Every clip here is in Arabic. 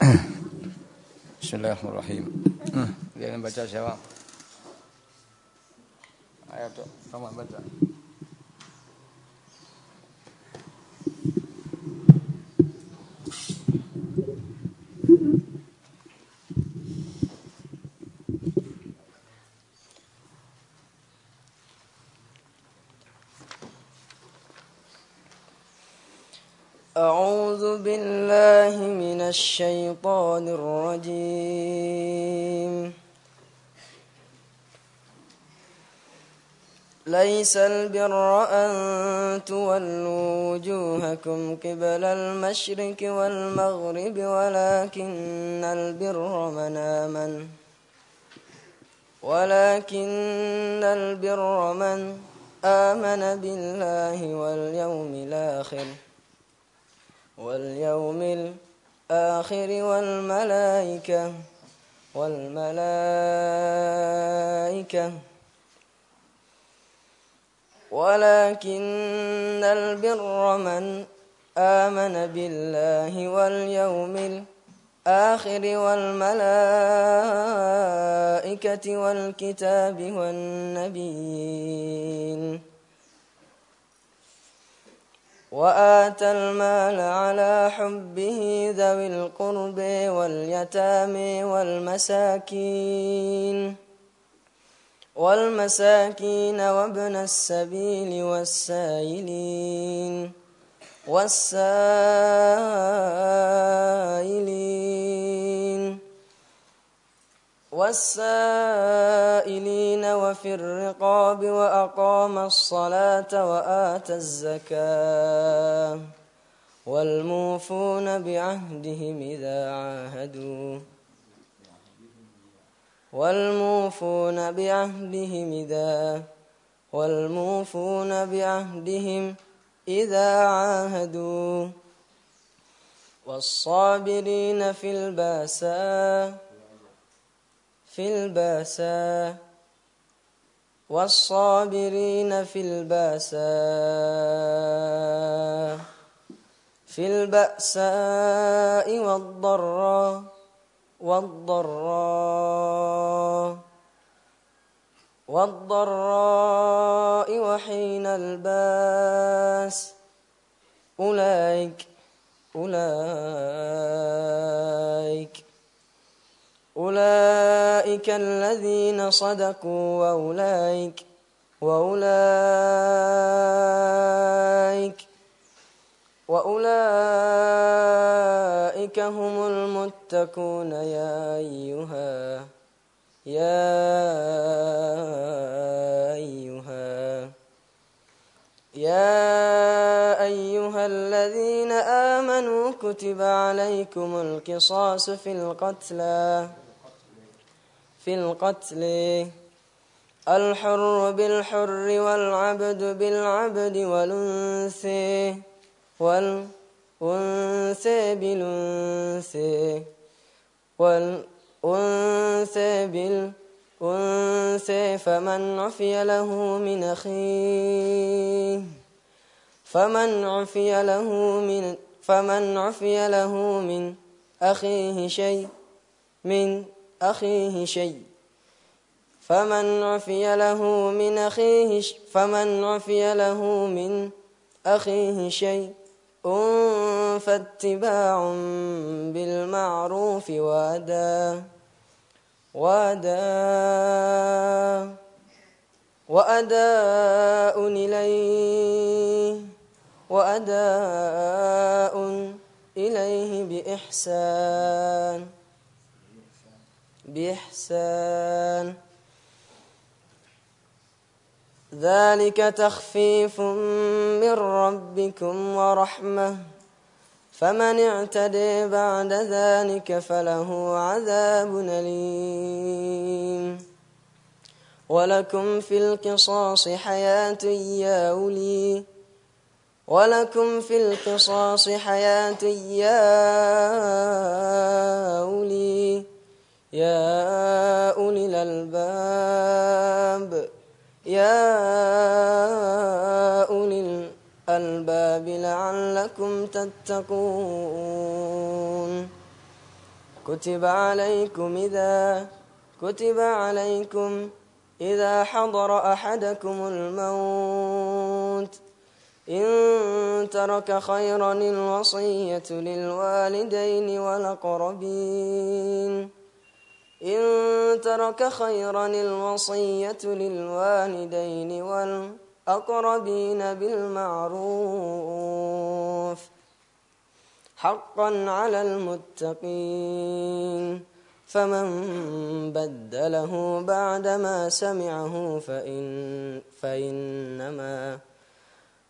Bismillahirrahmanirrahim. Dia yang baca siapa? Ayo. Kamu baca. أعوذ بالله من الشيطان الرجيم ليس البر أن تولوا وجوهكم قبل المشرق والمغرب ولكن البر من آمن ولكن البر من آمن بالله واليوم الآخر واليوم الآخر والملائكة والملائكة. ولكن البر من آمن بالله واليوم الآخر والملائكة والكتاب والنبيين. وآتى المال على حبه ذوي القرب واليتامى والمساكين. والمساكين وابن السبيل والسائلين والسائلين والسائلين وفي الرقاب وأقام الصلاة وآتى الزكاة والموفون بعهدهم إذا عاهدوا والموفون بعهدهم إذا والموفون بعهدهم إذا عاهدوا والصابرين في الباساء في الباساء والصابرين في الباساء في البأساء والضراء والضراء والضراء وحين الباس أولئك أولئك أولئك الذين صدقوا وأولئك وأولئك وأولئك هم المتقون يا أيها يا أيها يا أيها الذين آمنوا كتب عليكم القصاص في القتلى في القتل الحر بالحر والعبد بالعبد والأنثى. والأنثى بالأنثى والأنثى بالأنثى فمن عفي له من أخيه فمن عفي له من فمن عفي له من أخيه شيء من أخيه شيء. فمن عفي له من أخيه فمن عفي له من أخيه شيء. فاتباع بالمعروف وأداء وأداء وأداء إليه وأداء إليه بإحسان بإحسان. ذلك تخفيف من ربكم ورحمة. فمن اعتدي بعد ذلك فله عذاب أليم. ولكم في القصاص حياة يا أولي. ولكم في القصاص حياة يا أولي. يا أولي الألباب. يا أولي الألباب لعلكم تتقون. كتب عليكم إذا كتب عليكم إذا حضر أحدكم الموت. إن ترك خيرا الوصية للوالدين والأقربين. إن ترك خيرا الوصية للوالدين والأقربين بالمعروف حقا على المتقين. فمن بدله بعدما سمعه فإن فإنما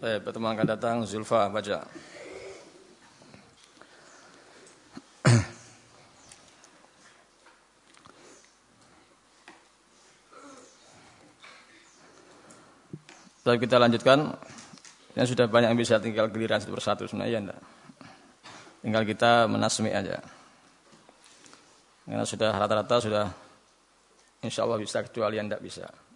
Baik, pertemuan akan datang Zulfa baca. Lalu kita lanjutkan. Yang sudah banyak yang bisa tinggal giliran satu persatu sebenarnya ya. Tinggal kita menasmi aja. Karena sudah rata-rata sudah insya Allah bisa kecuali yang tidak bisa.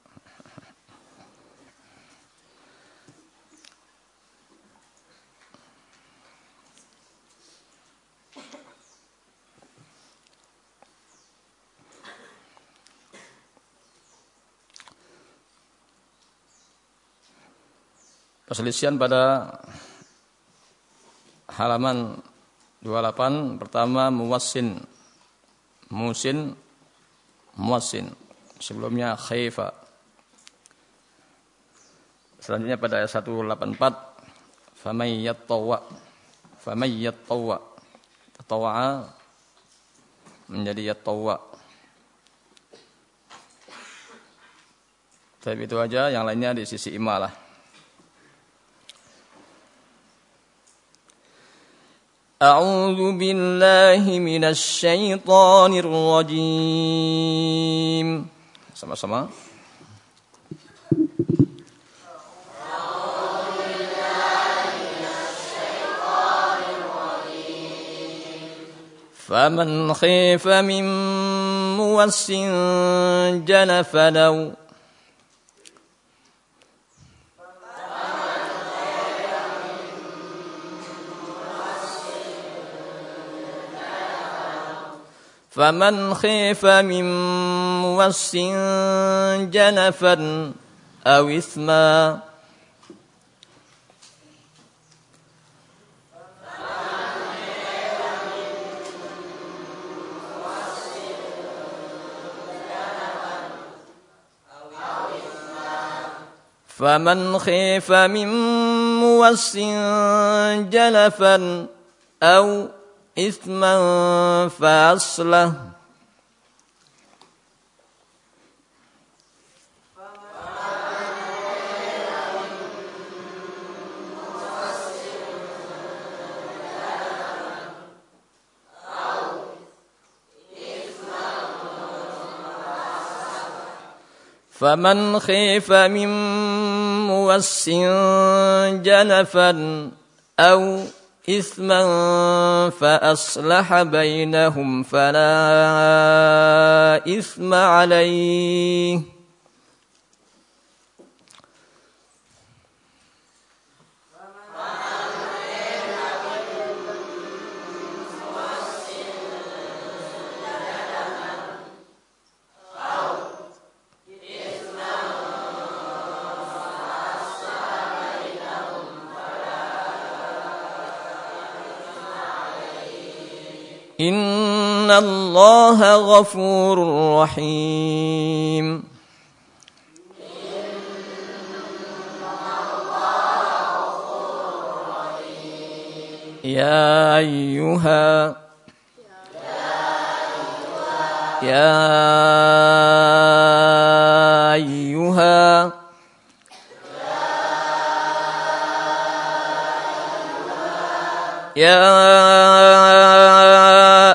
Perselisihan pada halaman 28 pertama muwassin. Musin muwassin. Sebelumnya khaifa selanjutnya pada ayat 184 faman yattawwa faman yattawwa tatawwa menjadi yattawwa tapi itu aja yang lainnya di sisi imalah أعوذ بالله من الشيطان الرجيم. Sama-sama. فمن خيف من موس جنفا فمن خيف من موس جنفا أو إثما. فمن خيف من موس جنفا أو إثما فأصلة. فمن خيف من موس جنفا أو إثما فأصلح بينهم فلا إثم عليه. إن الله غفور رحيم. يا أيها يا أيها يا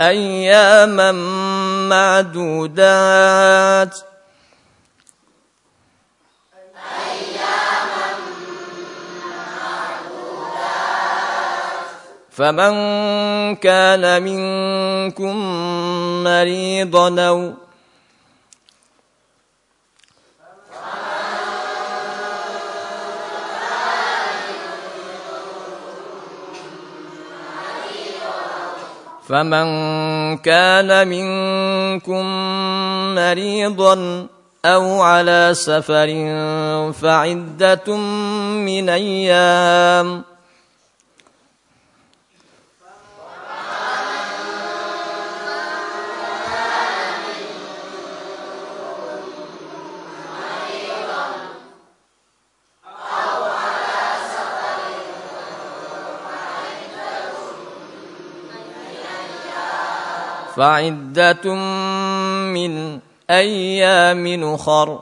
أياما معدودات. فمن كان منكم مريضا أو فمن كان منكم مريضا أو على سفر فعدة من أيام فعدة من أيام أخر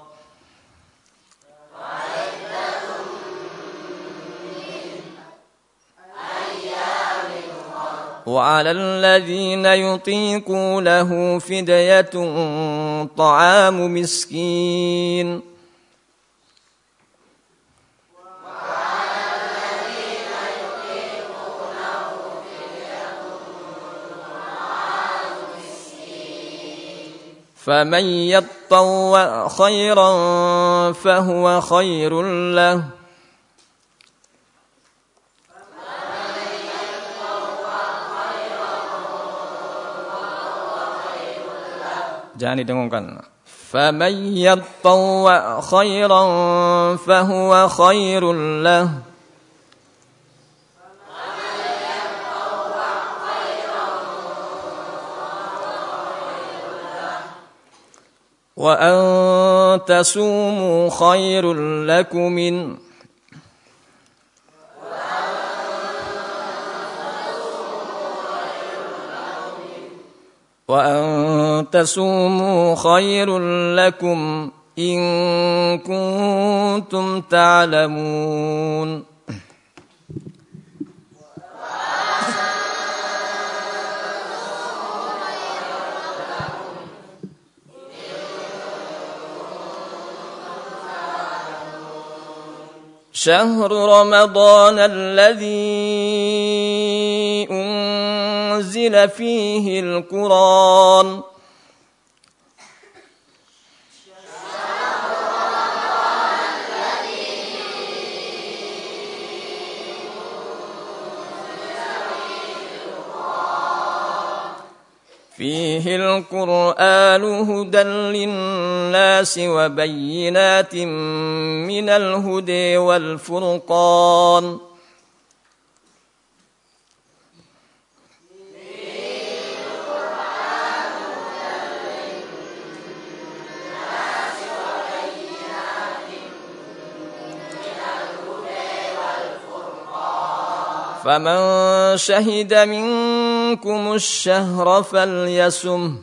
وعلى الذين يطيقونه فدية طعام مسكين. فمن يطوع خيرا فهو خير له Jangan didengungkan. فمن يطوع خيرا فهو خير له وأن تصوموا خير لكم وأن تصوموا خير لكم إن كنتم تعلمون شهر رمضان الذي أنزل فيه القرآن. فيه القرآن هدى للناس وبينات من الهدى والفرقان. فمن شهد منكم الشهر فليسم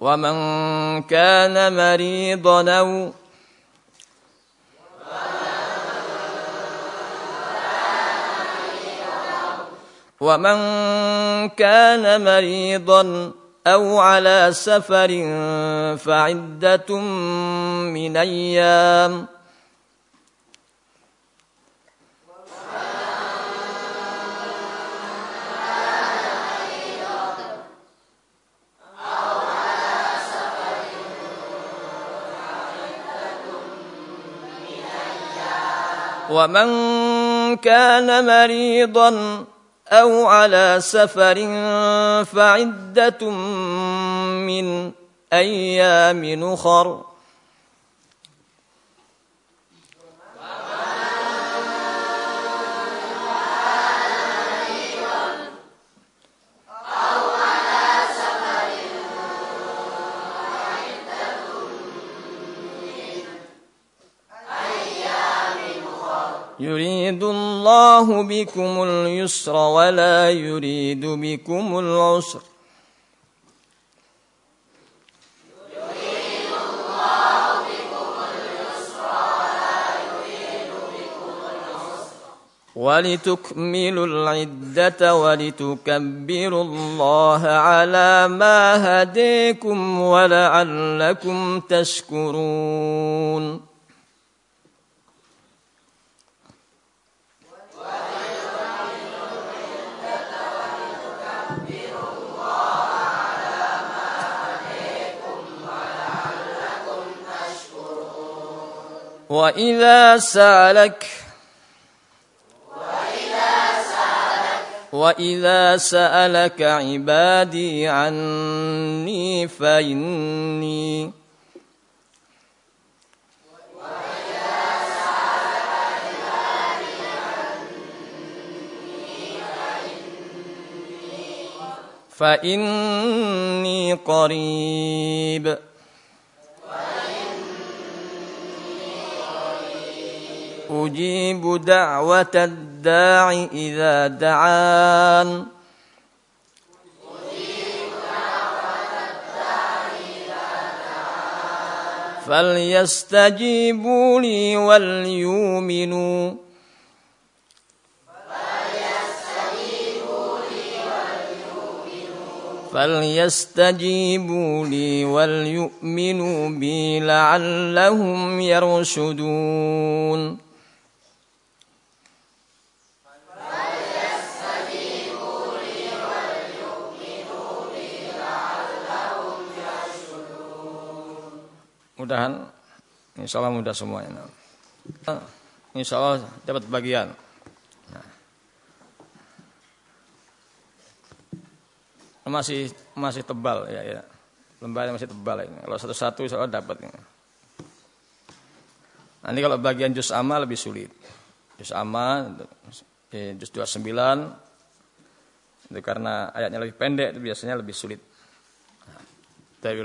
ومن كان مريضا أو ومن كان مريضا أو على سفر فعدة من أيام. ومن كان مريضا أو على سفر فعدة من أيام أخر الله بكم اليسر ولا يريد بكم العسر. ولتكملوا العدة ولتكبروا الله على ما هديكم ولعلكم تشكرون. وإذا سألك وإذا سألك عبادي عني فإني فإني قريب أجيب دعوة الداع إذا دعان. فليستجيبوا لي وليؤمنوا. فليستجيبوا لي وليؤمنوا بي لعلهم يرشدون. Mudahan insya Allah mudah semuanya. Insya Allah dapat bagian. Nah. Masih masih tebal ya ya. Lembarnya masih tebal ini. Kalau satu-satu insya Allah dapat. ini. Nanti kalau bagian juz amma lebih sulit. Juz amma, juz 29, itu karena ayatnya lebih pendek itu biasanya lebih sulit. Nah, dari